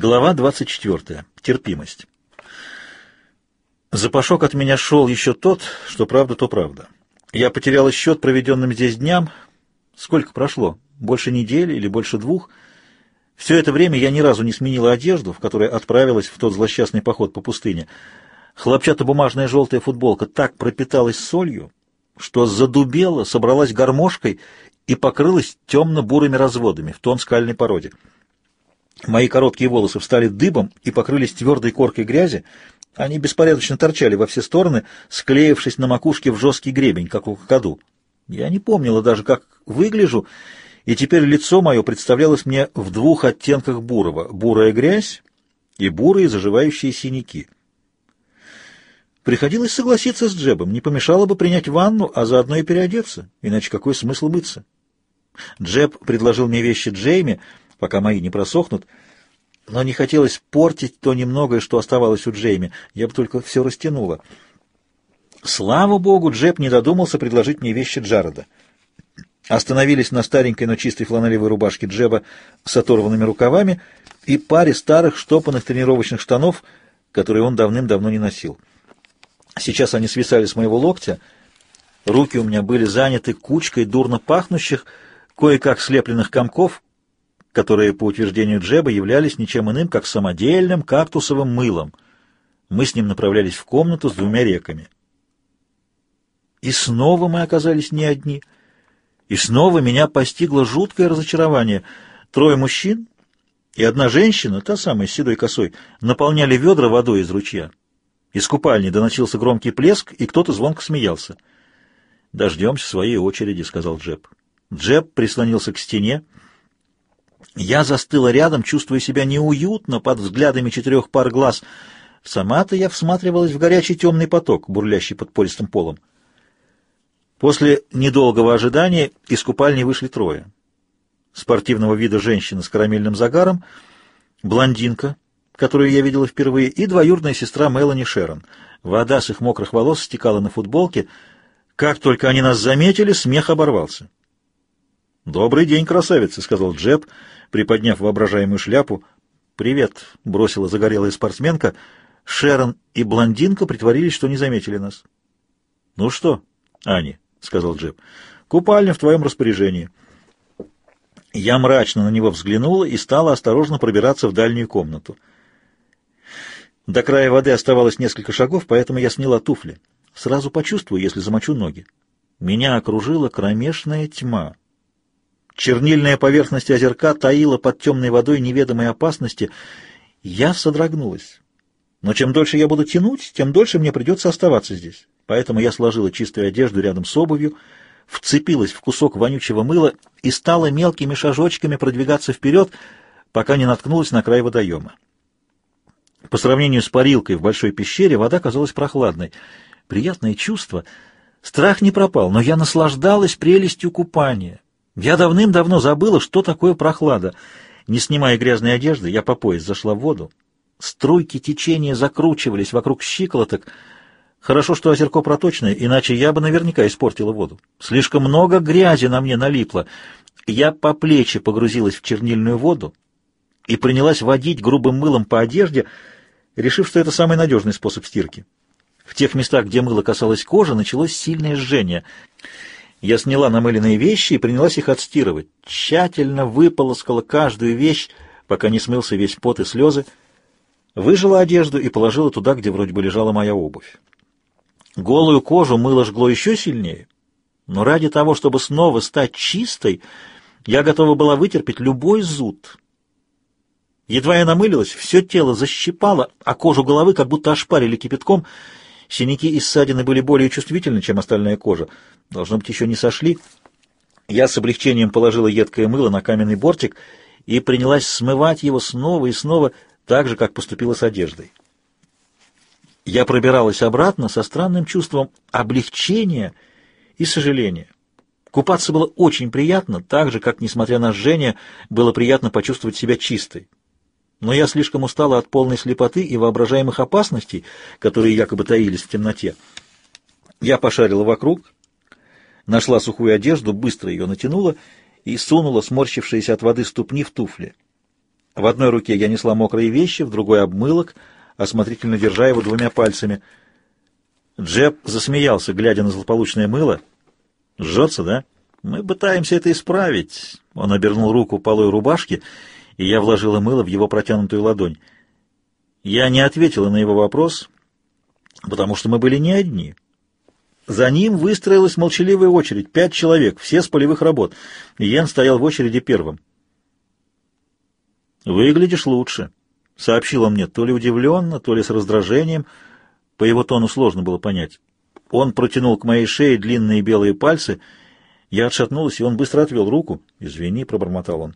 Глава 24. Терпимость. Запашок от меня шел еще тот, что правда, то правда. Я потерял счет проведенным здесь дням. Сколько прошло? Больше недели или больше двух? Все это время я ни разу не сменила одежду, в которой отправилась в тот злосчастный поход по пустыне. Хлопчатобумажная желтая футболка так пропиталась солью, что задубела, собралась гармошкой и покрылась темно-бурыми разводами в тон скальной породе. Мои короткие волосы встали дыбом и покрылись твердой коркой грязи. Они беспорядочно торчали во все стороны, склеившись на макушке в жесткий гребень, как у кокоду. Я не помнила даже, как выгляжу, и теперь лицо мое представлялось мне в двух оттенках бурого — бурая грязь и бурые заживающие синяки. Приходилось согласиться с Джебом, не помешало бы принять ванну, а заодно и переодеться, иначе какой смысл мыться? Джеб предложил мне вещи Джейми — пока мои не просохнут, но не хотелось портить то немногое, что оставалось у Джейми. Я бы только все растянула. Слава богу, Джеб не додумался предложить мне вещи Джареда. Остановились на старенькой, но чистой фланелевой рубашке Джеба с оторванными рукавами и паре старых штопанных тренировочных штанов, которые он давным-давно не носил. Сейчас они свисали с моего локтя. Руки у меня были заняты кучкой дурно пахнущих, кое-как слепленных комков, которые, по утверждению Джеба, являлись ничем иным, как самодельным кактусовым мылом. Мы с ним направлялись в комнату с двумя реками. И снова мы оказались не одни. И снова меня постигло жуткое разочарование. Трое мужчин и одна женщина, та самая с седой косой, наполняли ведра водой из ручья. Из купальни доносился громкий плеск, и кто-то звонко смеялся. «Дождемся своей очереди», — сказал Джеб. Джеб прислонился к стене, — я застыла рядом, чувствуя себя неуютно под взглядами четырех пар глаз. Сама-то я всматривалась в горячий темный поток, бурлящий под пористым полом. После недолгого ожидания из купальни вышли трое. Спортивного вида женщина с карамельным загаром, блондинка, которую я видела впервые, и двоюродная сестра Мелани Шерон. Вода с их мокрых волос стекала на футболке. Как только они нас заметили, смех оборвался. «Добрый день, красавица», — сказал Джеб, приподняв воображаемую шляпу. «Привет», — бросила загорелая спортсменка. Шерон и блондинка притворились, что не заметили нас. «Ну что, Ани», — сказал Джеб, — «купальня в твоем распоряжении». Я мрачно на него взглянула и стала осторожно пробираться в дальнюю комнату. До края воды оставалось несколько шагов, поэтому я сняла туфли. Сразу почувствую, если замочу ноги. Меня окружила кромешная тьма. Чернильная поверхность озерка таила под темной водой неведомой опасности. Я содрогнулась. Но чем дольше я буду тянуть, тем дольше мне придется оставаться здесь. Поэтому я сложила чистую одежду рядом с обувью, вцепилась в кусок вонючего мыла и стала мелкими шажочками продвигаться вперед, пока не наткнулась на край водоема. По сравнению с парилкой в большой пещере вода казалась прохладной. Приятное чувство. Страх не пропал, но я наслаждалась прелестью купания. Я давным-давно забыла, что такое прохлада. Не снимая грязной одежды, я по пояс зашла в воду. Струйки течения закручивались вокруг щиколоток. Хорошо, что озерко проточное, иначе я бы наверняка испортила воду. Слишком много грязи на мне налипло. Я по плечи погрузилась в чернильную воду и принялась водить грубым мылом по одежде, решив, что это самый надежный способ стирки. В тех местах, где мыло касалось кожи, началось сильное жжение — я сняла намыленные вещи и принялась их отстирывать. Тщательно выполоскала каждую вещь, пока не смылся весь пот и слезы. Выжила одежду и положила туда, где вроде бы лежала моя обувь. Голую кожу мыло жгло еще сильнее, но ради того, чтобы снова стать чистой, я готова была вытерпеть любой зуд. Едва я намылилась, все тело защипало, а кожу головы как будто ошпарили кипятком — Синяки и ссадины были более чувствительны, чем остальная кожа. Должно быть, еще не сошли. Я с облегчением положила едкое мыло на каменный бортик и принялась смывать его снова и снова, так же, как поступила с одеждой. Я пробиралась обратно со странным чувством облегчения и сожаления. Купаться было очень приятно, так же, как, несмотря на жжение, было приятно почувствовать себя чистой но я слишком устала от полной слепоты и воображаемых опасностей, которые якобы таились в темноте. Я пошарила вокруг, нашла сухую одежду, быстро ее натянула и сунула сморщившиеся от воды ступни в туфли. В одной руке я несла мокрые вещи, в другой — обмылок, осмотрительно держа его двумя пальцами. Джеб засмеялся, глядя на злополучное мыло. «Жжется, да? Мы пытаемся это исправить». Он обернул руку полой рубашки, и я вложила мыло в его протянутую ладонь. Я не ответила на его вопрос, потому что мы были не одни. За ним выстроилась молчаливая очередь, пять человек, все с полевых работ. Йен стоял в очереди первым. «Выглядишь лучше», — сообщил он мне, то ли удивленно, то ли с раздражением. По его тону сложно было понять. Он протянул к моей шее длинные белые пальцы. Я отшатнулась, и он быстро отвел руку. «Извини», — пробормотал он.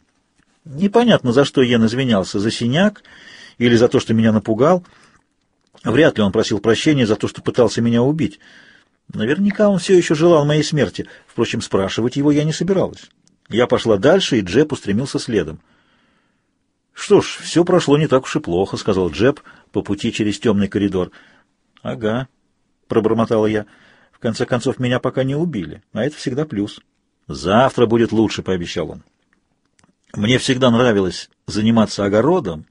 Непонятно, за что Йен извинялся, за синяк или за то, что меня напугал. Вряд ли он просил прощения за то, что пытался меня убить. Наверняка он все еще желал моей смерти. Впрочем, спрашивать его я не собиралась. Я пошла дальше, и Джеб устремился следом. «Что ж, все прошло не так уж и плохо», — сказал Джеб по пути через темный коридор. «Ага», — пробормотала я. «В конце концов, меня пока не убили, а это всегда плюс». «Завтра будет лучше», — пообещал он. Мне всегда нравилось заниматься огородом.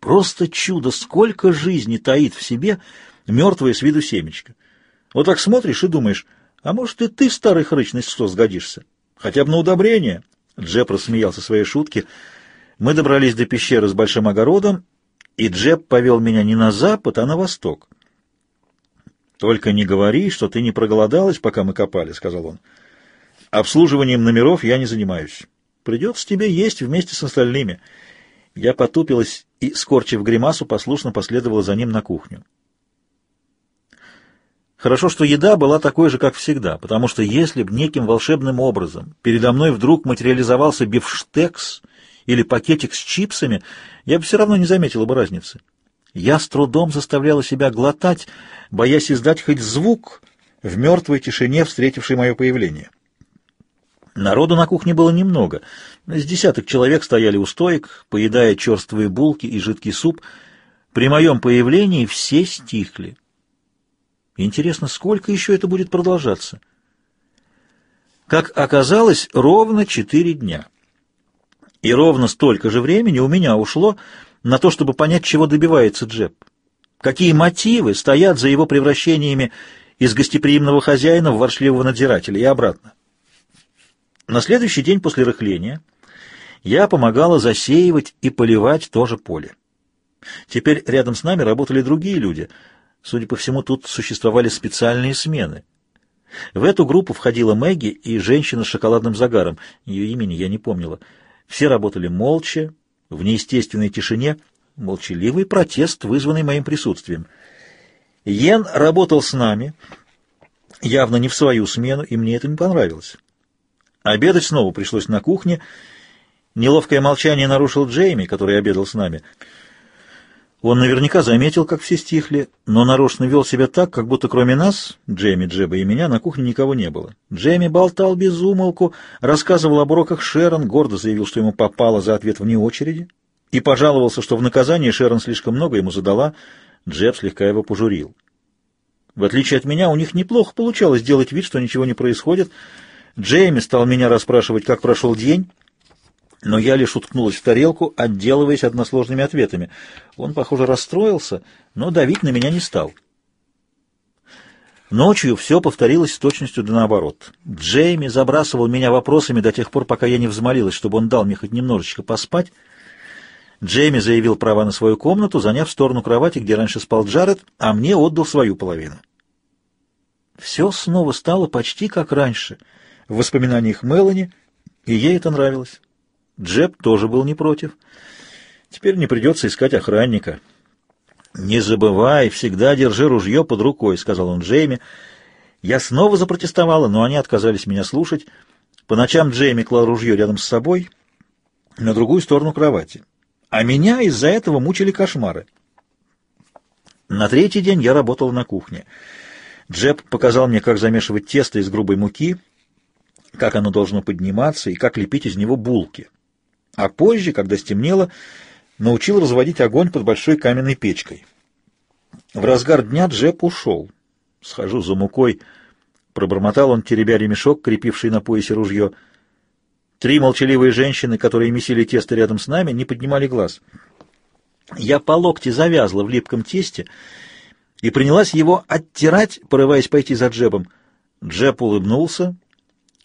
Просто чудо, сколько жизни таит в себе мертвое с виду семечко. Вот так смотришь и думаешь, а может и ты, старый хрычный, что сгодишься? Хотя бы на удобрение. Джеб рассмеялся своей шутке. Мы добрались до пещеры с большим огородом, и Джеб повел меня не на запад, а на восток. «Только не говори, что ты не проголодалась, пока мы копали», — сказал он. «Обслуживанием номеров я не занимаюсь. Придется тебе есть вместе с остальными». Я потупилась и, скорчив гримасу, послушно последовала за ним на кухню. Хорошо, что еда была такой же, как всегда, потому что если б неким волшебным образом передо мной вдруг материализовался бифштекс или пакетик с чипсами, я бы все равно не заметила бы разницы. Я с трудом заставляла себя глотать, боясь издать хоть звук в мертвой тишине, встретившей мое появление. Народу на кухне было немного. С десяток человек стояли у стоек, поедая черствые булки и жидкий суп. При моем появлении все стихли. Интересно, сколько еще это будет продолжаться? Как оказалось, ровно четыре дня. И ровно столько же времени у меня ушло на то, чтобы понять, чего добивается Джеб. Какие мотивы стоят за его превращениями из гостеприимного хозяина в воршливого надзирателя и обратно. На следующий день после рыхления я помогала засеивать и поливать то же поле. Теперь рядом с нами работали другие люди. Судя по всему, тут существовали специальные смены. В эту группу входила Мэгги и женщина с шоколадным загаром. Ее имени я не помнила. Все работали молча, в неестественной тишине, молчаливый протест, вызванный моим присутствием. Йен работал с нами, явно не в свою смену, и мне это не понравилось. Обедать снова пришлось на кухне. Неловкое молчание нарушил Джейми, который обедал с нами. Он наверняка заметил, как все стихли, но нарочно вел себя так, как будто кроме нас, Джейми, Джеба и меня, на кухне никого не было. Джейми болтал без умолку, рассказывал об уроках Шерон, гордо заявил, что ему попало за ответ вне очереди, и пожаловался, что в наказание Шерон слишком много ему задала. Джеб слегка его пожурил. В отличие от меня, у них неплохо получалось делать вид, что ничего не происходит. Джейми стал меня расспрашивать, как прошел день, но я лишь уткнулась в тарелку, отделываясь односложными ответами. Он, похоже, расстроился, но давить на меня не стал. Ночью все повторилось с точностью да наоборот. Джейми забрасывал меня вопросами до тех пор, пока я не взмолилась, чтобы он дал мне хоть немножечко поспать. Джейми заявил права на свою комнату, заняв сторону кровати, где раньше спал Джаред, а мне отдал свою половину. Все снова стало почти как раньше, в воспоминаниях Мелани, и ей это нравилось. Джеб тоже был не против. Теперь не придется искать охранника. «Не забывай, всегда держи ружье под рукой», — сказал он Джейми. Я снова запротестовала, но они отказались меня слушать. По ночам Джейми клал ружье рядом с собой на другую сторону кровати. А меня из-за этого мучили кошмары. На третий день я работала на кухне. Джеб показал мне, как замешивать тесто из грубой муки, как оно должно подниматься и как лепить из него булки а позже, когда стемнело, научил разводить огонь под большой каменной печкой. В разгар дня Джеб ушел. «Схожу за мукой», — пробормотал он, теребя ремешок, крепивший на поясе ружье. Три молчаливые женщины, которые месили тесто рядом с нами, не поднимали глаз. Я по локти завязла в липком тесте и принялась его оттирать, порываясь пойти за Джебом. Джеб улыбнулся,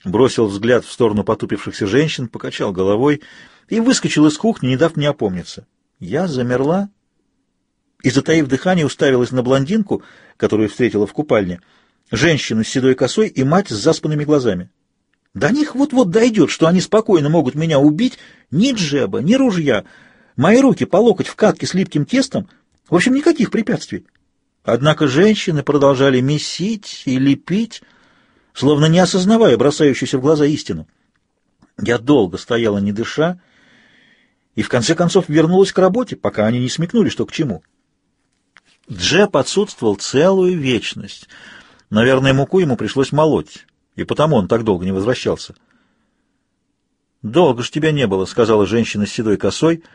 бросил взгляд в сторону потупившихся женщин, покачал головой и выскочил из кухни, не дав мне опомниться. Я замерла и, затаив дыхание, уставилась на блондинку, которую встретила в купальне, женщину с седой косой и мать с заспанными глазами. До них вот-вот дойдет, что они спокойно могут меня убить, ни джеба, ни ружья, мои руки по локоть в катке с липким тестом, в общем, никаких препятствий. Однако женщины продолжали месить и лепить, словно не осознавая бросающуюся в глаза истину. Я долго стояла, не дыша, и в конце концов вернулась к работе, пока они не смекнули, что к чему. Джеб отсутствовал целую вечность. Наверное, муку ему пришлось молоть, и потому он так долго не возвращался. «Долго ж тебя не было», — сказала женщина с седой косой.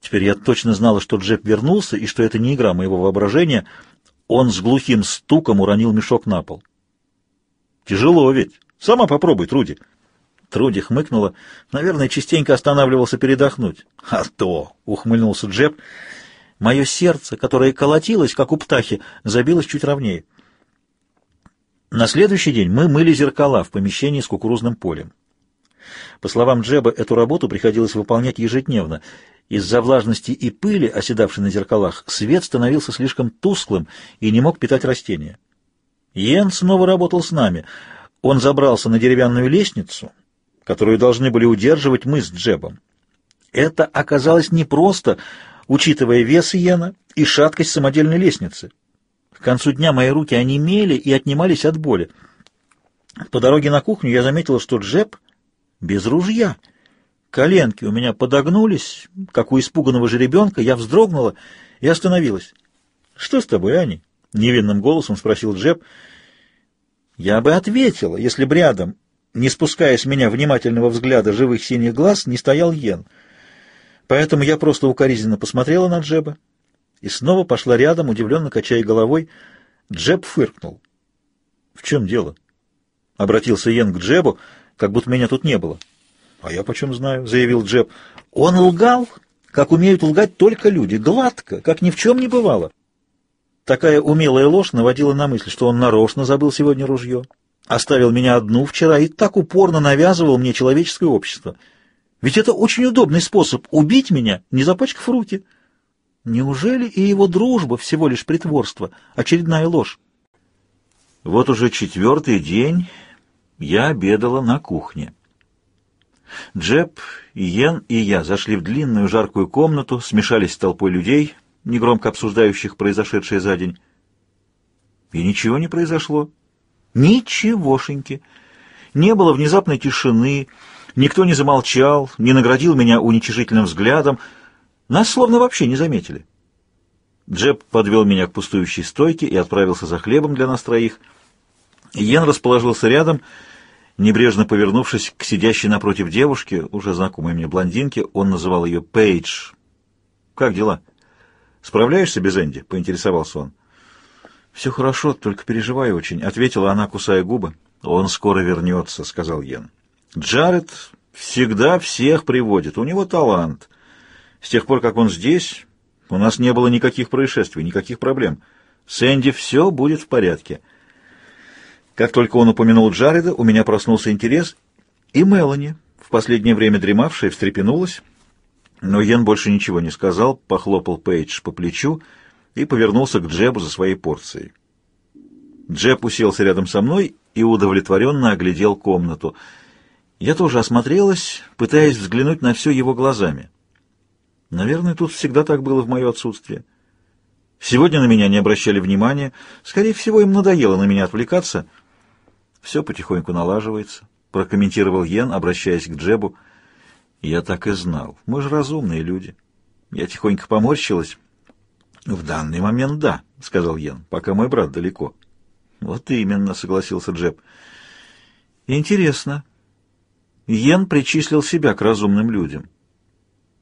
Теперь я точно знала, что Джеб вернулся, и что это не игра моего воображения. Он с глухим стуком уронил мешок на пол. «Тяжело ведь. Сама попробуй, Труди». Труди хмыкнула. Наверное, частенько останавливался передохнуть. «А то!» — ухмыльнулся Джеб. Мое сердце, которое колотилось, как у птахи, забилось чуть ровнее. На следующий день мы мыли зеркала в помещении с кукурузным полем. По словам Джеба, эту работу приходилось выполнять ежедневно. Из-за влажности и пыли, оседавшей на зеркалах, свет становился слишком тусклым и не мог питать растения. Йен снова работал с нами. Он забрался на деревянную лестницу, которую должны были удерживать мы с Джебом. Это оказалось непросто, учитывая вес Йена и шаткость самодельной лестницы. К концу дня мои руки онемели и отнимались от боли. По дороге на кухню я заметила, что Джеб без ружья. Коленки у меня подогнулись, как у испуганного жеребенка, я вздрогнула и остановилась. — Что с тобой, Ани? — невинным голосом спросил Джеб. Я бы ответила, если бы рядом, не спуская с меня внимательного взгляда живых синих глаз, не стоял Йен. Поэтому я просто укоризненно посмотрела на Джеба и снова пошла рядом, удивленно качая головой. Джеб фыркнул. — В чем дело? — обратился Йен к Джебу, как будто меня тут не было. — А я почем знаю, — заявил Джеб. — Он лгал, как умеют лгать только люди, гладко, как ни в чем не бывало. Такая умелая ложь наводила на мысль, что он нарочно забыл сегодня ружье, оставил меня одну вчера и так упорно навязывал мне человеческое общество. Ведь это очень удобный способ убить меня, не запачкав руки. Неужели и его дружба всего лишь притворство, очередная ложь? Вот уже четвертый день я обедала на кухне. Джеб, Йен и я зашли в длинную жаркую комнату, смешались с толпой людей, негромко обсуждающих произошедшее за день. И ничего не произошло. Ничегошеньки. Не было внезапной тишины, никто не замолчал, не наградил меня уничижительным взглядом. Нас словно вообще не заметили. Джеб подвел меня к пустующей стойке и отправился за хлебом для нас троих. Йен расположился рядом, небрежно повернувшись к сидящей напротив девушке, уже знакомой мне блондинке, он называл ее Пейдж. «Как дела?» «Справляешься без Энди?» — поинтересовался он. «Все хорошо, только переживаю очень», — ответила она, кусая губы. «Он скоро вернется», — сказал Йен. «Джаред всегда всех приводит, у него талант. С тех пор, как он здесь, у нас не было никаких происшествий, никаких проблем. С Энди все будет в порядке». Как только он упомянул Джареда, у меня проснулся интерес, и Мелани, в последнее время дремавшая, встрепенулась, но Йен больше ничего не сказал, похлопал Пейдж по плечу и повернулся к Джебу за своей порцией. Джеб уселся рядом со мной и удовлетворенно оглядел комнату. Я тоже осмотрелась, пытаясь взглянуть на все его глазами. Наверное, тут всегда так было в мое отсутствие. Сегодня на меня не обращали внимания. Скорее всего, им надоело на меня отвлекаться. Все потихоньку налаживается, прокомментировал Йен, обращаясь к Джебу. Я так и знал. Мы же разумные люди. Я тихонько поморщилась. В данный момент да, сказал Йен, пока мой брат далеко. Вот именно, согласился Джеб. Интересно. Йен причислил себя к разумным людям.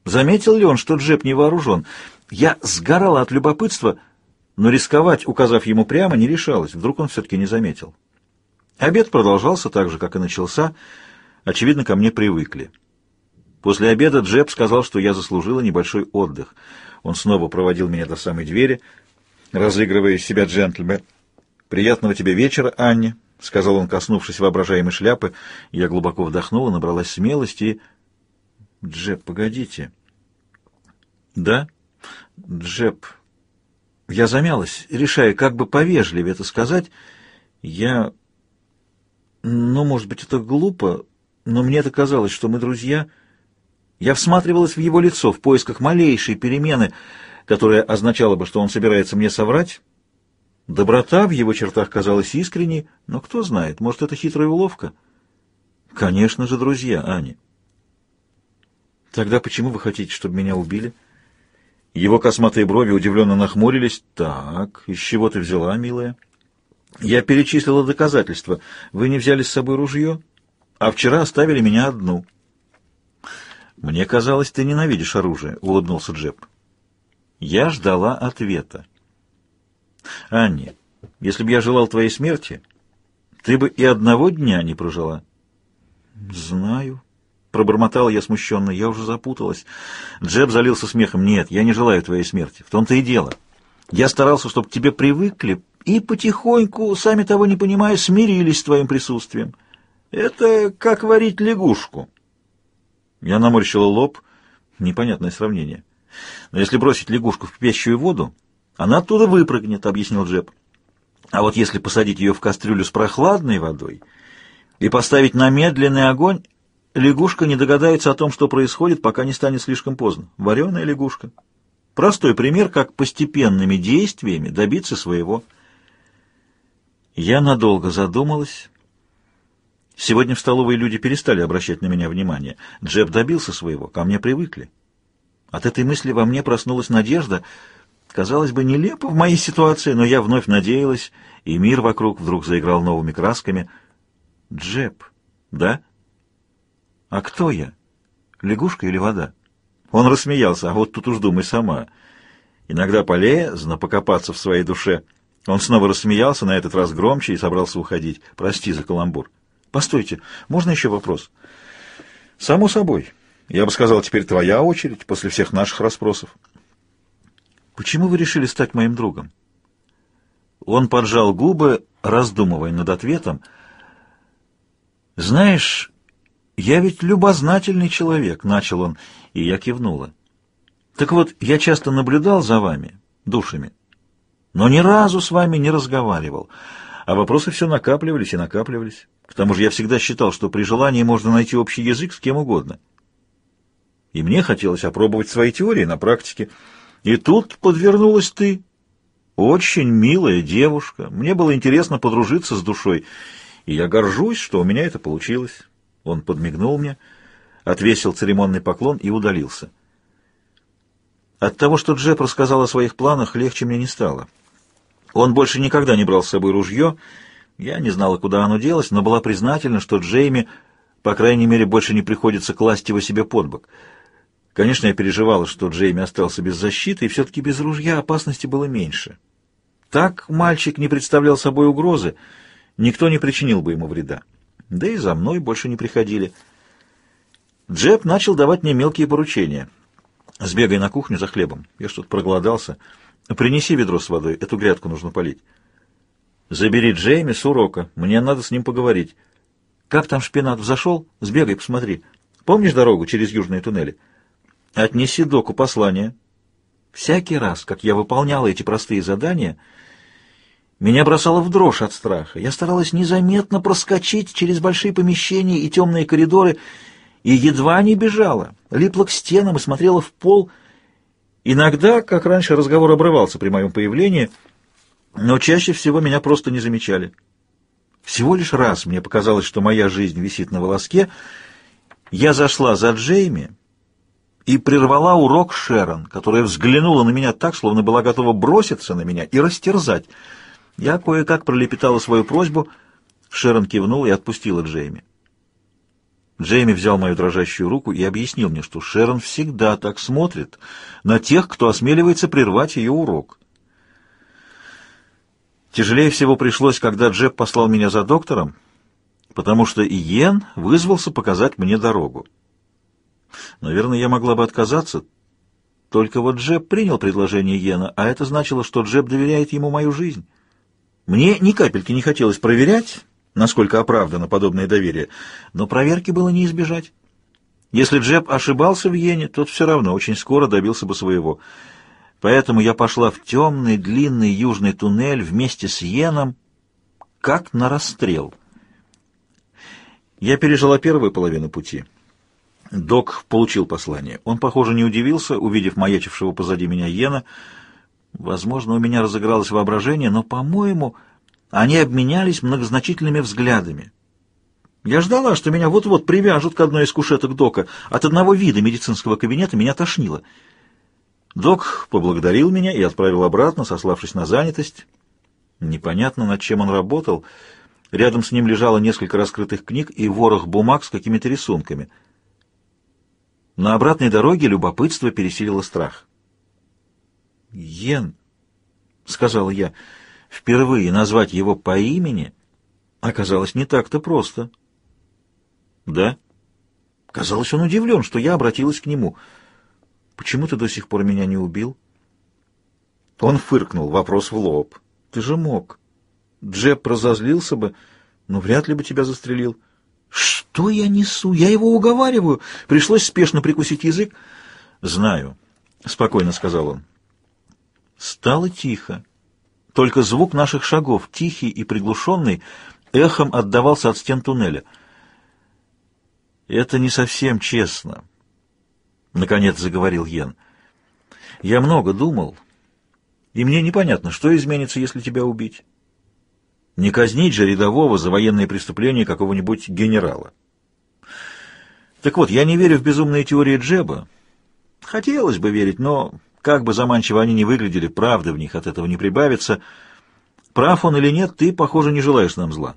Заметил ли он, что Джеб не вооружен? Я сгорала от любопытства, но рисковать, указав ему прямо, не решалась. Вдруг он все-таки не заметил. Обед продолжался так же, как и начался. Очевидно, ко мне привыкли. После обеда Джеб сказал, что я заслужила небольшой отдых. Он снова проводил меня до самой двери, разыгрывая из себя джентльмен. «Приятного тебе вечера, Анне», — сказал он, коснувшись воображаемой шляпы. Я глубоко вдохнула, набралась смелости и... «Джеб, погодите». «Да?» «Джеб...» Я замялась, решая, как бы повежливее это сказать. Я... Ну, может быть, это глупо, но мне это казалось, что мы друзья. Я всматривалась в его лицо в поисках малейшей перемены, которая означала бы, что он собирается мне соврать. Доброта в его чертах казалась искренней, но кто знает, может, это хитрая уловка? Конечно же, друзья, Аня. Тогда почему вы хотите, чтобы меня убили? Его косматые брови удивленно нахмурились. Так, из чего ты взяла, милая? Я перечислила доказательства. Вы не взяли с собой ружье? а вчера оставили меня одну». «Мне казалось, ты ненавидишь оружие», — улыбнулся Джеб. Я ждала ответа. «Анни, если бы я желал твоей смерти, ты бы и одного дня не прожила». «Знаю», — пробормотала я смущенно, я уже запуталась. Джеб залился смехом. «Нет, я не желаю твоей смерти. В том-то и дело. Я старался, чтобы к тебе привыкли, и потихоньку, сами того не понимая, смирились с твоим присутствием. Это как варить лягушку. Я наморщила лоб. Непонятное сравнение. Но если бросить лягушку в кипящую воду, она оттуда выпрыгнет, объяснил Джеб. А вот если посадить ее в кастрюлю с прохладной водой и поставить на медленный огонь, лягушка не догадается о том, что происходит, пока не станет слишком поздно. Вареная лягушка. Простой пример, как постепенными действиями добиться своего. Я надолго задумалась Сегодня в столовой люди перестали обращать на меня внимание. Джеб добился своего, ко мне привыкли. От этой мысли во мне проснулась надежда. Казалось бы, нелепо в моей ситуации, но я вновь надеялась, и мир вокруг вдруг заиграл новыми красками. Джеб, да? А кто я? Лягушка или вода? Он рассмеялся, а вот тут уж думай сама. Иногда полезно покопаться в своей душе. Он снова рассмеялся, на этот раз громче, и собрался уходить. Прости за каламбур. Постойте, можно еще вопрос? Само собой. Я бы сказал, теперь твоя очередь после всех наших расспросов. Почему вы решили стать моим другом? Он поджал губы, раздумывая над ответом. Знаешь, я ведь любознательный человек, начал он, и я кивнула. Так вот, я часто наблюдал за вами, душами, но ни разу с вами не разговаривал, а вопросы все накапливались и накапливались. К тому же я всегда считал, что при желании можно найти общий язык с кем угодно. И мне хотелось опробовать свои теории на практике. И тут подвернулась ты. Очень милая девушка. Мне было интересно подружиться с душой. И я горжусь, что у меня это получилось. Он подмигнул мне, отвесил церемонный поклон и удалился. От того, что Джеб рассказал о своих планах, легче мне не стало. Он больше никогда не брал с собой ружье, я не знала, куда оно делось, но была признательна, что Джейми, по крайней мере, больше не приходится класть его себе под бок. Конечно, я переживала, что Джейми остался без защиты, и все-таки без ружья опасности было меньше. Так мальчик не представлял собой угрозы, никто не причинил бы ему вреда. Да и за мной больше не приходили. Джеб начал давать мне мелкие поручения. «Сбегай на кухню за хлебом. Я что-то проголодался. Принеси ведро с водой, эту грядку нужно полить». Забери Джейми с урока. Мне надо с ним поговорить. Как там шпинат взошел? Сбегай, посмотри. Помнишь дорогу через южные туннели? Отнеси доку послание. Всякий раз, как я выполняла эти простые задания, меня бросало в дрожь от страха. Я старалась незаметно проскочить через большие помещения и темные коридоры, и едва не бежала, липла к стенам и смотрела в пол. Иногда, как раньше, разговор обрывался при моем появлении — но чаще всего меня просто не замечали. Всего лишь раз мне показалось, что моя жизнь висит на волоске. Я зашла за Джейми и прервала урок Шерон, которая взглянула на меня так, словно была готова броситься на меня и растерзать. Я кое-как пролепетала свою просьбу. Шерон кивнула и отпустила Джейми. Джейми взял мою дрожащую руку и объяснил мне, что Шерон всегда так смотрит на тех, кто осмеливается прервать ее урок. Тяжелее всего пришлось, когда Джеб послал меня за доктором потому что Иен вызвался показать мне дорогу. Наверное, я могла бы отказаться, только вот Джеб принял предложение Йена, а это значило, что Джеб доверяет ему мою жизнь. Мне ни капельки не хотелось проверять, насколько оправдано подобное доверие, но проверки было не избежать. Если Джеб ошибался в Йене, тот все равно очень скоро добился бы своего. Поэтому я пошла в темный длинный южный туннель вместе с Йеном, как на расстрел. Я пережила первую половину пути. Док получил послание. Он, похоже, не удивился, увидев маячившего позади меня Йена. Возможно, у меня разыгралось воображение, но, по-моему, они обменялись многозначительными взглядами. Я ждала, что меня вот-вот привяжут к одной из кушеток Дока. От одного вида медицинского кабинета меня тошнило. Док поблагодарил меня и отправил обратно, сославшись на занятость. Непонятно, над чем он работал. Рядом с ним лежало несколько раскрытых книг и ворох бумаг с какими-то рисунками. На обратной дороге любопытство пересилило страх. «Йен», — сказала я, — впервые назвать его по имени оказалось не так-то просто. «Да?» Казалось, он удивлен, что я обратилась к нему. «Почему ты до сих пор меня не убил?» Он фыркнул, вопрос в лоб. «Ты же мог. Джеб разозлился бы, но вряд ли бы тебя застрелил». «Что я несу? Я его уговариваю!» Пришлось спешно прикусить язык. «Знаю», — спокойно сказал он. Стало тихо. Только звук наших шагов, тихий и приглушенный, эхом отдавался от стен туннеля. «Это не совсем честно», — наконец заговорил Йен. «Я много думал, и мне непонятно, что изменится, если тебя убить. Не казнить же рядового за военные преступления какого-нибудь генерала. Так вот, я не верю в безумные теории Джеба. Хотелось бы верить, но как бы заманчиво они ни выглядели, правда в них от этого не прибавится. Прав он или нет, ты, похоже, не желаешь нам зла.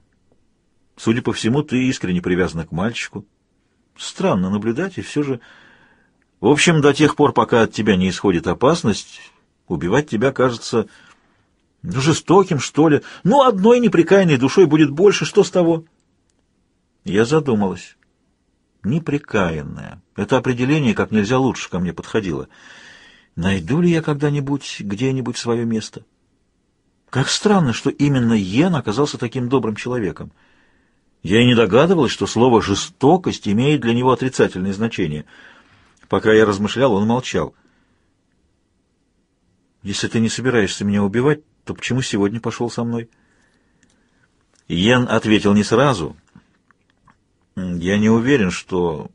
Судя по всему, ты искренне привязана к мальчику. Странно наблюдать, и все же... В общем, до тех пор, пока от тебя не исходит опасность, убивать тебя кажется ну, жестоким, что ли. Ну, одной неприкаянной душой будет больше, что с того? Я задумалась. Неприкаянная. Это определение как нельзя лучше ко мне подходило. Найду ли я когда-нибудь где-нибудь свое место? Как странно, что именно Йен оказался таким добрым человеком. Я и не догадывалась, что слово «жестокость» имеет для него отрицательное значение. Пока я размышлял, он молчал. «Если ты не собираешься меня убивать, то почему сегодня пошел со мной?» Йен ответил не сразу. «Я не уверен, что...»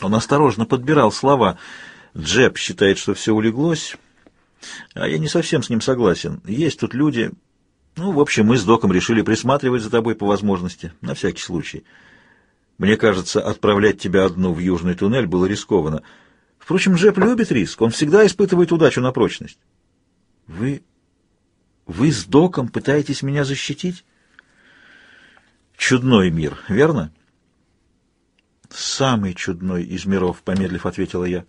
Он осторожно подбирал слова — Джеб считает, что все улеглось, а я не совсем с ним согласен. Есть тут люди... Ну, в общем, мы с Доком решили присматривать за тобой по возможности, на всякий случай. Мне кажется, отправлять тебя одну в южный туннель было рискованно. Впрочем, Джеб любит риск, он всегда испытывает удачу на прочность. Вы... вы с Доком пытаетесь меня защитить? Чудной мир, верно? Самый чудной из миров, помедлив ответила я.